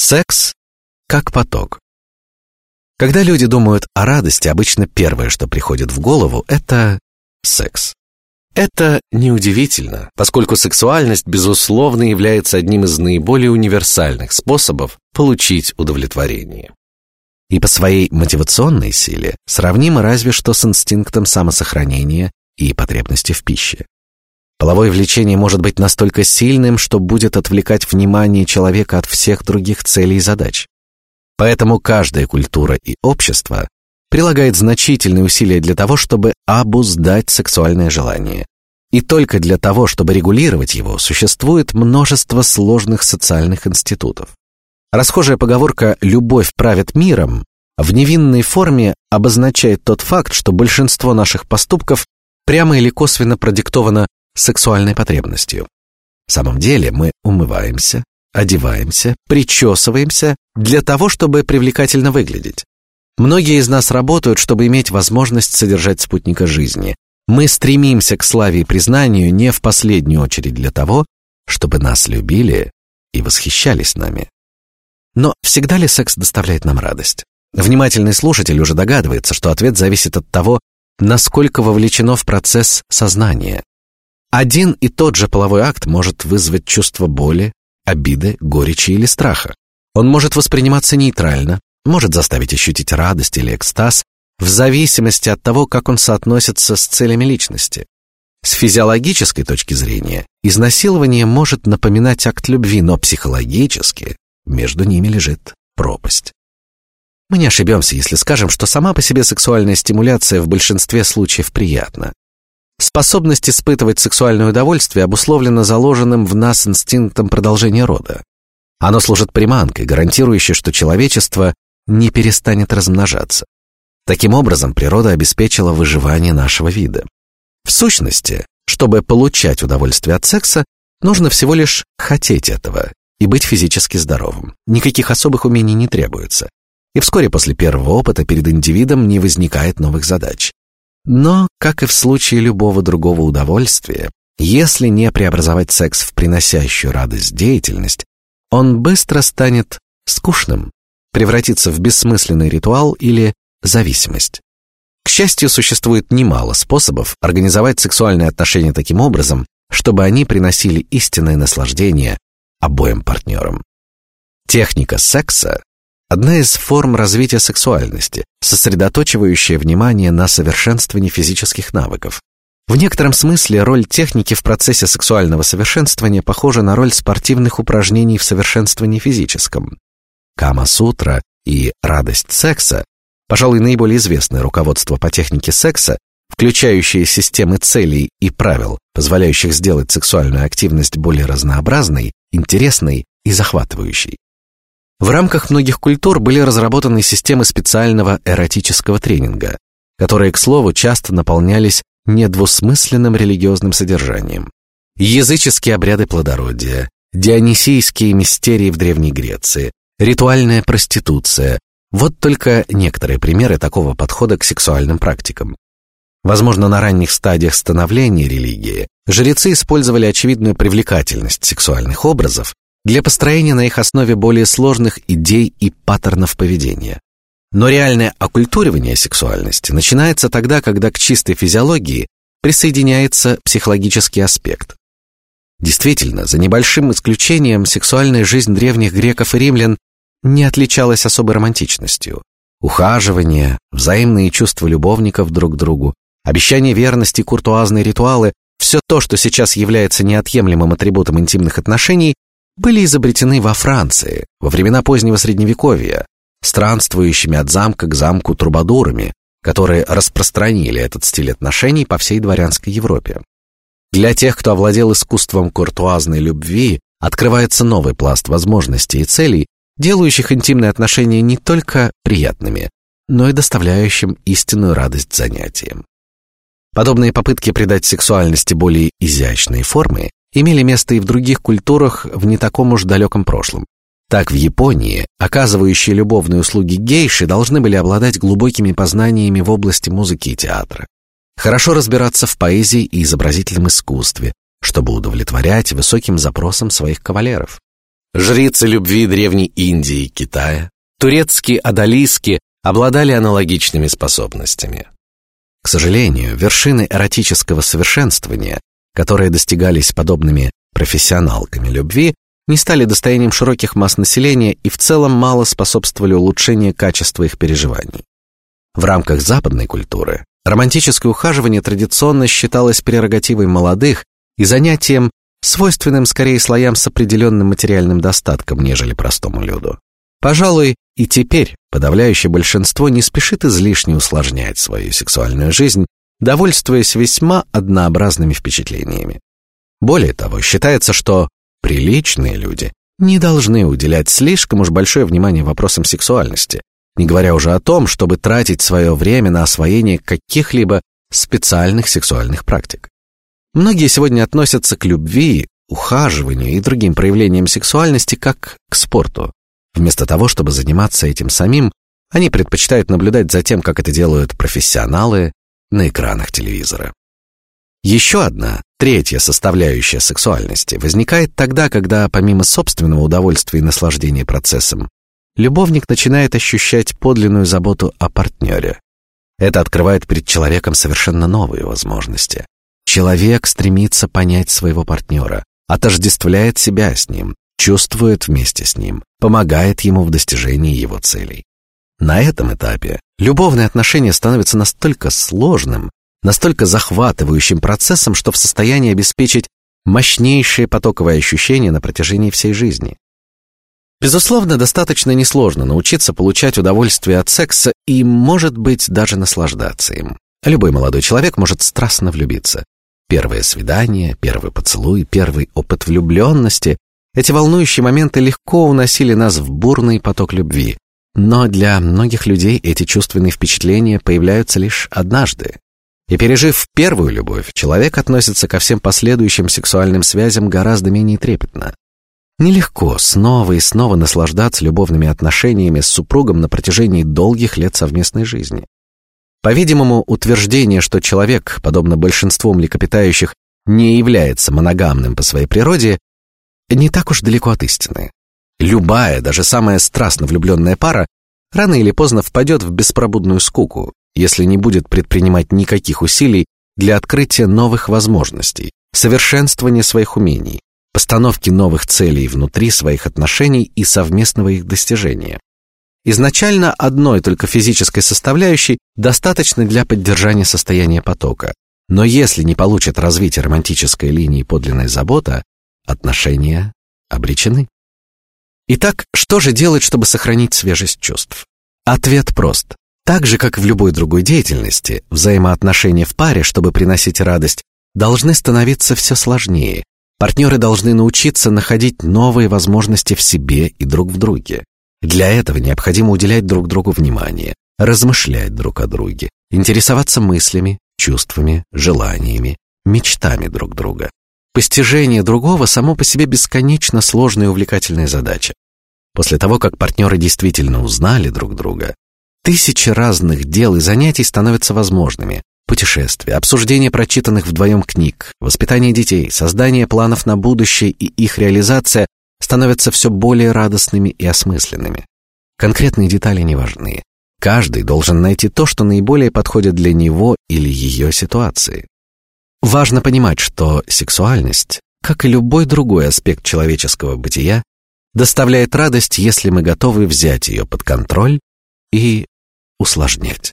Секс как поток. Когда люди думают о радости, обычно первое, что приходит в голову, это секс. Это неудивительно, поскольку сексуальность безусловно является одним из наиболее универсальных способов получить удовлетворение. И по своей мотивационной силе сравнима разве что с инстинктом самосохранения и потребности в пище. Половое влечение может быть настолько сильным, что будет отвлекать внимание человека от всех других целей и задач. Поэтому каждая культура и общество прилагает значительные усилия для того, чтобы обуздать сексуальное желание. И только для того, чтобы регулировать его, существует множество сложных социальных институтов. Расхожая поговорка «любовь правит миром» в невинной форме обозначает тот факт, что большинство наших поступков прямо или косвенно продиктовано сексуальной потребностью. В самом деле мы умываемся, одеваемся, причесываемся для того, чтобы привлекательно выглядеть. Многие из нас работают, чтобы иметь возможность содержать спутника жизни. Мы стремимся к славе и признанию не в последнюю очередь для того, чтобы нас любили и восхищались нами. Но всегда ли секс доставляет нам радость? Внимательный слушатель уже догадывается, что ответ зависит от того, насколько вовлечено в процесс сознание. Один и тот же половой акт может вызвать чувство боли, обиды, горечи или страха. Он может восприниматься нейтрально, может заставить ощутить радость или экстаз в зависимости от того, как он соотносится с целями личности. С физиологической точки зрения изнасилование может напоминать акт любви, но психологически между ними лежит пропасть. Мы не ошибемся, если скажем, что сама по себе сексуальная стимуляция в большинстве случаев приятна. Способность испытывать сексуальное удовольствие обусловлена заложенным в нас инстинктом продолжения рода. Оно служит приманкой, гарантирующей, что человечество не перестанет размножаться. Таким образом, природа обеспечила выживание нашего вида. В сущности, чтобы получать удовольствие от секса, нужно всего лишь хотеть этого и быть физически здоровым. Никаких особых умений не требуется. И вскоре после первого опыта перед индивидом не возникает новых задач. Но, как и в случае любого другого удовольствия, если не преобразовать секс в приносящую радость деятельность, он быстро станет скучным, превратится в бессмысленный ритуал или зависимость. К счастью, существует немало способов организовать сексуальные отношения таким образом, чтобы они приносили истинное наслаждение обоим партнерам. Техника секса одна из форм развития сексуальности, сосредотачивающая внимание на совершенствовании физических навыков. В некотором смысле роль техники в процессе сексуального совершенствования похожа на роль спортивных упражнений в совершенствовании физическом. Кама-сутра и радость секса, пожалуй, наиболее известное руководство по технике секса, включающие системы целей и правил, позволяющих сделать сексуальную активность более разнообразной, интересной и захватывающей. В рамках многих культур были разработаны системы специального эротического тренинга, которые, к слову, часто наполнялись недвусмысленным религиозным содержанием. Языческие обряды плодородия, дионисийские мистерии в Древней Греции, ритуальная проституция – вот только некоторые примеры такого подхода к сексуальным практикам. Возможно, на ранних стадиях становления религии жрецы использовали очевидную привлекательность сексуальных образов для построения на их основе более сложных идей и паттернов поведения. Но реальное оккультуривание сексуальности начинается тогда, когда к чистой физиологии присоединяется психологический аспект. Действительно, за небольшим исключением, сексуальная жизнь древних греков и римлян не отличалась особой романтичностью. Ухаживание, взаимные чувства любовников друг к другу, обещание верности, куртуазные ритуалы – все то, что сейчас является неотъемлемым атрибутом интимных отношений, были изобретены во Франции во времена позднего Средневековья, странствующими от замка к замку трубадурами, которые распространили этот стиль отношений по всей дворянской Европе. Для тех, кто овладел искусством куртуазной любви, открывается новый пласт возможностей и целей, делающих интимные отношения не только приятными, но и доставляющим истинную радость занятиям. Подобные попытки придать сексуальности более изящные формы имели место и в других культурах в не таком уж далеком прошлом. Так в Японии оказывающие любовные услуги гейши должны были обладать глубокими познаниями в области музыки и театра, хорошо разбираться в поэзии и изобразительном искусстве, чтобы удовлетворять высоким запросам своих кавалеров. Жрицы любви древней Индии и Китая, турецкие адалиски обладали аналогичными способностями. К сожалению, вершины эротического совершенствования, которые достигались подобными профессионалками любви, не стали достоянием широких масс населения и в целом мало способствовали улучшению качества их переживаний. В рамках западной культуры романтическое ухаживание традиционно считалось прерогативой молодых и занятием, свойственным скорее слоям с определенным материальным достатком, нежели простому люду. Пожалуй, и теперь подавляющее большинство не спешит излишне усложнять свою сексуальную жизнь, довольствуясь весьма однообразными впечатлениями. Более того, считается, что приличные люди не должны уделять слишком уж большое внимание вопросам сексуальности, не говоря уже о том, чтобы тратить свое время на освоение каких-либо специальных сексуальных практик. Многие сегодня относятся к любви, ухаживанию и другим проявлениям сексуальности как к спорту. Вместо того, чтобы заниматься этим самим, они предпочитают наблюдать за тем, как это делают профессионалы на экранах телевизора. Еще одна, третья составляющая сексуальности возникает тогда, когда помимо собственного удовольствия и наслаждения процессом, любовник начинает ощущать подлинную заботу о партнере. Это открывает перед человеком совершенно новые возможности. Человек стремится понять своего партнера, отождествляет себя с ним, чувствует вместе с ним, помогает ему в достижении его целей. На этом этапе любовные отношения становятся настолько сложным, настолько захватывающим процессом, что в состоянии обеспечить мощнейшие потоковые ощущения на протяжении всей жизни. Безусловно, достаточно несложно научиться получать удовольствие от секса и, может быть, даже наслаждаться им. Любой молодой человек может страстно влюбиться. Первое свидание, первый поцелуй, первый опыт влюбленности эти волнующие моменты легко уносили нас в бурный поток любви. Но для многих людей эти чувственные впечатления появляются лишь однажды. И пережив первую любовь, человек относится ко всем последующим сексуальным связям гораздо менее трепетно. Нелегко снова и снова наслаждаться любовными отношениями с супругом на протяжении долгих лет совместной жизни. По-видимому, утверждение, что человек, подобно большинству млекопитающих, не является моногамным по своей природе, не так уж далеко от истины. Любая, даже самая страстно влюбленная пара рано или поздно впадет в беспробудную скуку, если не будет предпринимать никаких усилий для открытия новых возможностей, совершенствования своих умений, постановки новых целей внутри своих отношений и совместного их достижения. Изначально одной только физической составляющей достаточно для поддержания состояния потока, но если не получит развитие романтической линии подлинной забота, отношения обречены. Итак, что же делать, чтобы сохранить свежесть чувств? Ответ прост. Так же, как в любой другой деятельности, взаимоотношения в паре, чтобы приносить радость, должны становиться все сложнее. Партнеры должны научиться находить новые возможности в себе и друг в друге. Для этого необходимо уделять друг другу внимание, размышлять друг о друге, интересоваться мыслями, чувствами, желаниями, мечтами друг друга. Постижение другого само по себе бесконечно сложная и увлекательная задача. После того, как партнеры действительно узнали друг друга, тысячи разных дел и занятий становятся возможными. Путешествия, обсуждение прочитанных вдвоем книг, воспитание детей, создание планов на будущее и их реализация становятся все более радостными и осмысленными. Конкретные детали не важны. Каждый должен найти то, что наиболее подходит для него или ее ситуации. Важно понимать, что сексуальность, как и любой другой аспект человеческого бытия, доставляет радость, если мы готовы взять ее под контроль и усложнять.